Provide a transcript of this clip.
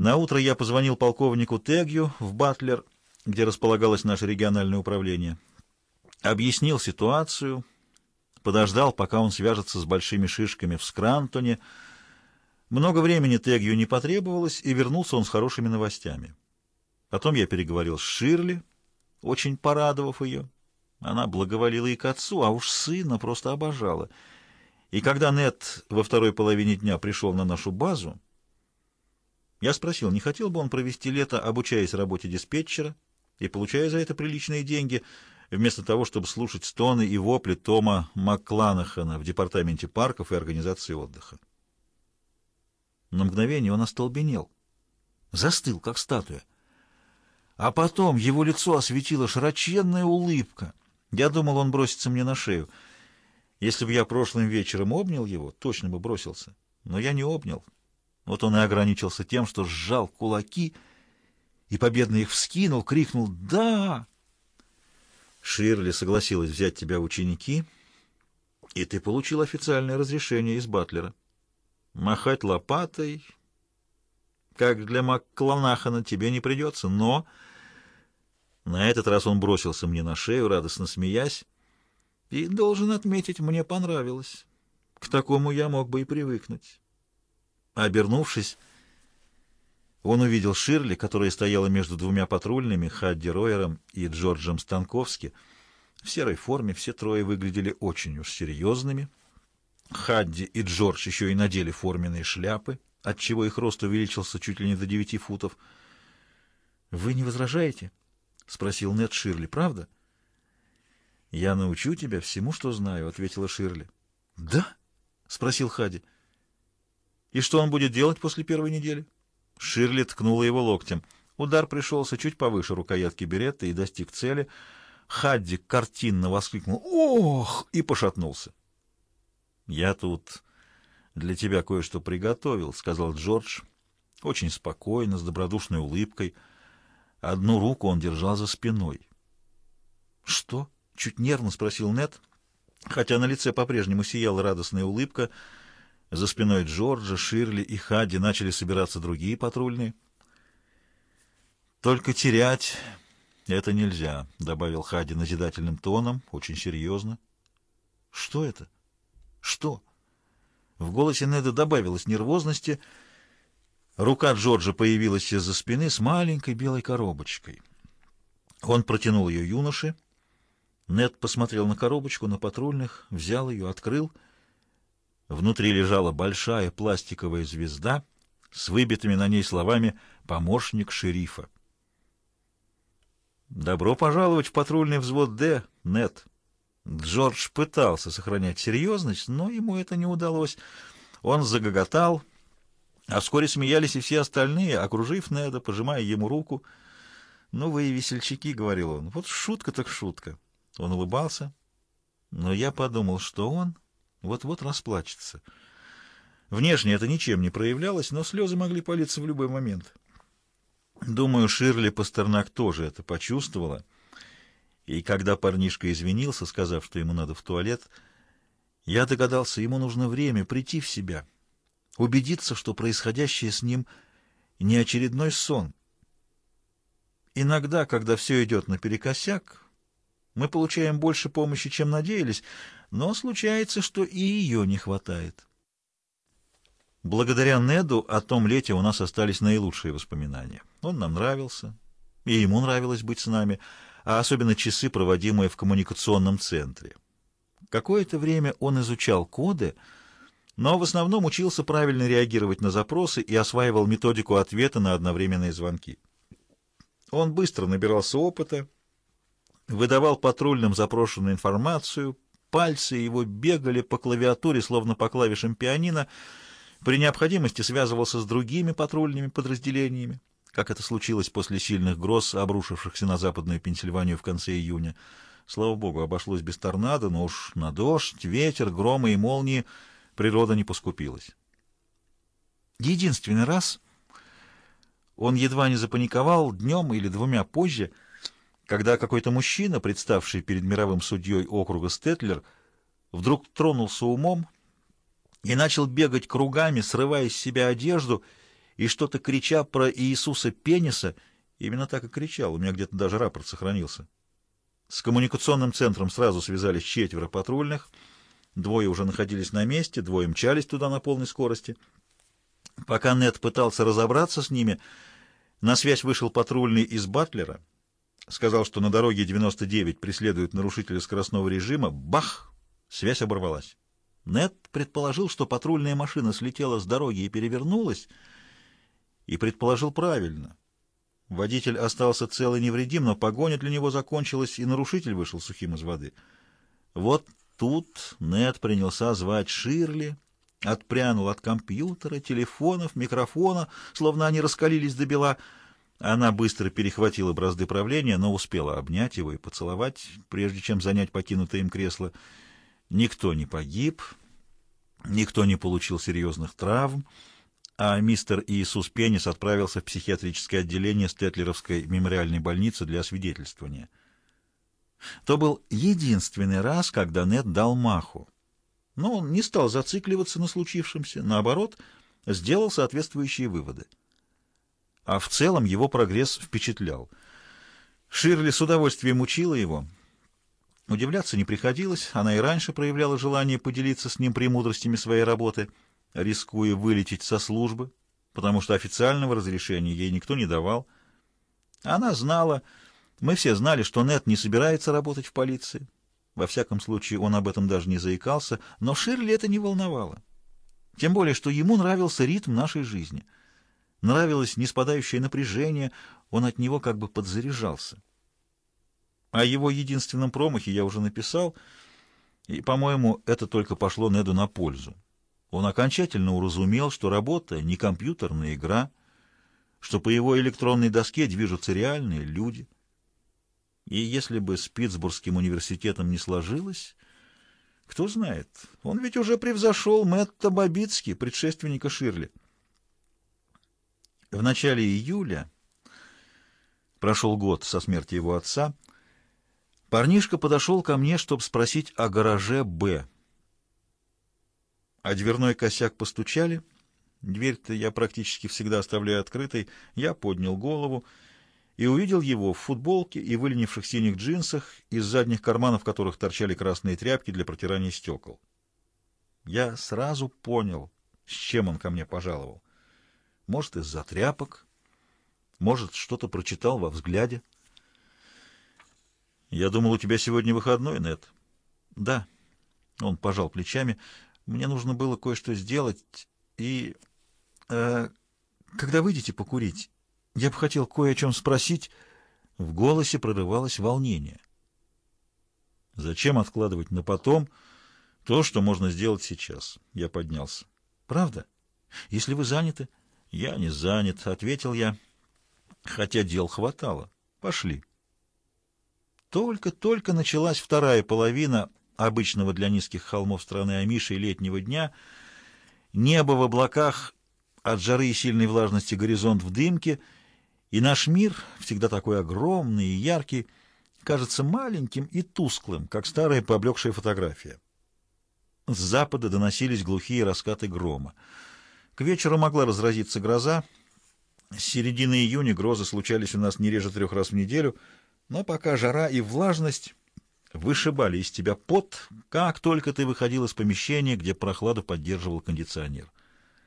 На утро я позвонил полковнику Тегью в Батлер, где располагалось наше региональное управление. Объяснил ситуацию, подождал, пока он свяжется с большими шишками в Скрантоне. Много времени Тегью не потребовалось, и вернулся он с хорошими новостями. Потом я переговорил с Ширли, очень порадовав ее. Она благоволила и к отцу, а уж сына просто обожала. И когда Нет во второй половине дня пришел на нашу базу, я спросил, не хотел бы он провести лето, обучаясь работе диспетчера и получая за это приличные деньги, вместо того, чтобы слушать стоны и вопли Тома Маккланахана в департаменте парков и организации отдыха. На мгновение он остолбенел, застыл, как статуя. А потом его лицо осветила широченная улыбка. Я думал, он бросится мне на шею. Если бы я прошлым вечером обнял его, точно бы бросился. Но я не обнял. Вот он и ограничился тем, что сжал кулаки и победно их вскинул, крикнул «Да!». Ширли согласилась взять тебя в ученики, и ты получил официальное разрешение из Батлера. Махать лопатой, как для Маккланахана, тебе не придется, но... На этот раз он бросился мне на шею, радостно смеясь, и, должен отметить, мне понравилось. К такому я мог бы и привыкнуть. Обернувшись, он увидел Ширли, которая стояла между двумя патрульными, Хадди Ройером и Джорджем Станковски. В серой форме все трое выглядели очень уж серьезными. Хадди и Джордж еще и надели форменные шляпы, отчего их рост увеличился чуть ли не до девяти футов. «Вы не возражаете?» — спросил Нед Ширли. «Правда?» «Я научу тебя всему, что знаю», — ответила Ширли. «Да?» — спросил Хадди. «И что он будет делать после первой недели?» Ширли ткнула его локтем. Удар пришелся чуть повыше рукоятки беретта и достиг цели. Хадди картинно воскликнул «Ох!» и пошатнулся. «Я тут для тебя кое-что приготовил», — сказал Джордж, очень спокойно, с добродушной улыбкой. Одну руку он держал за спиной. «Что?» — чуть нервно спросил Нед, хотя на лице по-прежнему сияла радостная улыбка — за спиной Джорджа, Ширли и Хадди начали собираться другие патрульные. «Только терять это нельзя», — добавил Хадди назидательным тоном, очень серьезно. «Что это? Что?» В голосе Неда добавилось нервозности. Рука Джорджа появилась из-за спины с маленькой белой коробочкой. Он протянул ее юноше. Нед посмотрел на коробочку, на патрульных, взял ее, открыл — Внутри лежала большая пластиковая звезда с выбитыми на ней словами «Помощник шерифа». «Добро пожаловать в патрульный взвод Д, Нет». Джордж пытался сохранять серьезность, но ему это не удалось. Он загоготал, а вскоре смеялись и все остальные, окружив Неда, пожимая ему руку. «Ну вы и весельчаки», — говорил он, — «вот шутка так шутка». Он улыбался, но я подумал, что он вот-вот расплачется. Внешне это ничем не проявлялось, но слезы могли палиться в любой момент. Думаю, Ширли Пастернак тоже это почувствовала. И когда парнишка извинился, сказав, что ему надо в туалет, я догадался, ему нужно время прийти в себя, убедиться, что происходящее с ним не очередной сон. Иногда, когда все идет наперекосяк, мы получаем больше помощи, чем надеялись, но случается, что и ее не хватает. Благодаря Неду о том лете у нас остались наилучшие воспоминания. Он нам нравился, и ему нравилось быть с нами, а особенно часы, проводимые в коммуникационном центре. Какое-то время он изучал коды, но в основном учился правильно реагировать на запросы и осваивал методику ответа на одновременные звонки. Он быстро набирался опыта, выдавал патрульным запрошенную информацию, пальцы его бегали по клавиатуре, словно по клавишам пианино, при необходимости связывался с другими патрульными подразделениями, как это случилось после сильных гроз, обрушившихся на западную Пенсильванию в конце июня. Слава богу, обошлось без торнадо, но уж на дождь, ветер, громы и молнии природа не поскупилась. Единственный раз он едва не запаниковал днем или двумя позже — когда какой-то мужчина, представший перед мировым судьей округа Стетлер, вдруг тронулся умом и начал бегать кругами, срывая с себя одежду и что-то крича про Иисуса Пениса, именно так и кричал, у меня где-то даже рапорт сохранился. С коммуникационным центром сразу связались четверо патрульных, двое уже находились на месте, двое мчались туда на полной скорости. Пока Нед пытался разобраться с ними, на связь вышел патрульный из Батлера, сказал, что на дороге 99 преследуют нарушителя скоростного режима. Бах! Связь оборвалась. Нед предположил, что патрульная машина слетела с дороги и перевернулась, и предположил правильно. Водитель остался цел и невредим, но погоня для него закончилась, и нарушитель вышел сухим из воды. Вот тут Нед принялся звать Ширли, отпрянул от компьютера, телефонов, микрофона, словно они раскалились до бела. Она быстро перехватила бразды правления, но успела обнять его и поцеловать, прежде чем занять покинутое им кресло. Никто не погиб, никто не получил серьезных травм, а мистер Иисус Пенис отправился в психиатрическое отделение Стетлеровской мемориальной больницы для освидетельствования. То был единственный раз, когда Нед дал маху. Но он не стал зацикливаться на случившемся, наоборот, сделал соответствующие выводы. А в целом его прогресс впечатлял. Ширли с удовольствием учила его. Удивляться не приходилось, она и раньше проявляла желание поделиться с ним премудростями своей работы — рискуя вылететь со службы, потому что официального разрешения ей никто не давал. Она знала, мы все знали, что Нет не собирается работать в полиции. Во всяком случае, он об этом даже не заикался, но Ширли это не волновало. Тем более, что ему нравился ритм нашей жизни. Нравилось неспадающее напряжение, он от него как бы подзаряжался. О его единственном промахе я уже написал, и, по-моему, это только пошло Неду на пользу. Он окончательно уразумел, что работа не компьютерная игра, что по его электронной доске движутся реальные люди. И если бы с Питтсбургским университетом не сложилось, кто знает, он ведь уже превзошел Мэтта Бабицки, предшественника Ширли. В начале июля, прошел год со смерти его отца, парнишка подошел ко мне, чтобы спросить о гараже «Б», а дверной косяк постучали. Дверь-то я практически всегда оставляю открытой. Я поднял голову и увидел его в футболке и выленивших синих джинсах, из задних карманов которых торчали красные тряпки для протирания стекол. Я сразу понял, с чем он ко мне пожаловал. Может, из-за тряпок, может, что-то прочитал во взгляде. «Я думал, у тебя сегодня выходной, Нет. «Да». Он пожал плечами. Мне нужно было кое-что сделать, и... Э, когда выйдете покурить, я бы хотел кое о чем спросить. В голосе прорывалось волнение. Зачем откладывать на потом то, что можно сделать сейчас? Я поднялся. Правда? Если вы заняты? Я не занят, ответил я, хотя дел хватало. Пошли. Только-только началась вторая половина обычного для низких холмов страны Амиши летнего дня, небо в облаках, от жары и сильной влажности горизонт в дымке, и наш мир, всегда такой огромный и яркий, кажется маленьким и тусклым, как старая поблекшая фотография. С запада доносились глухие раскаты грома. К вечеру могла разразиться гроза. С середины июня грозы случались у нас не реже трех раз в неделю, но пока жара и влажность вышибали из тебя пот, как только ты выходил из помещения, где прохладу поддерживал кондиционер.